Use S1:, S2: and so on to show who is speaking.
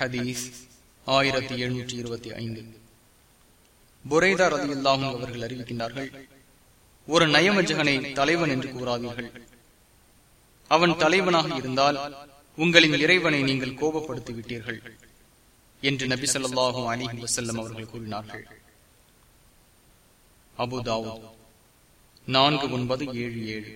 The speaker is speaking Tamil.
S1: ஹதீஸ் ஆயிரத்தி எழுநூற்றி இருபத்தி ஐந்து. புரைதார் ரதி இல்லாமல் அவர்கள் அறிவிக்கின்றார்கள் ஒரு நயமஜகனை தலைவன் என்று கூறாதீர்கள். அவன் தலைவனாக இருந்தால் உங்களின் இறைவனை நீங்கள் கோபப்படுத்தி விட்டீர்கள் என்று நபி சொல்லாஹும் அலிஹி வசல்லம் அவர்கள் கூறினார்கள். அபுதாவோ நான்கு ஒன்பது ஏழு ஏழு.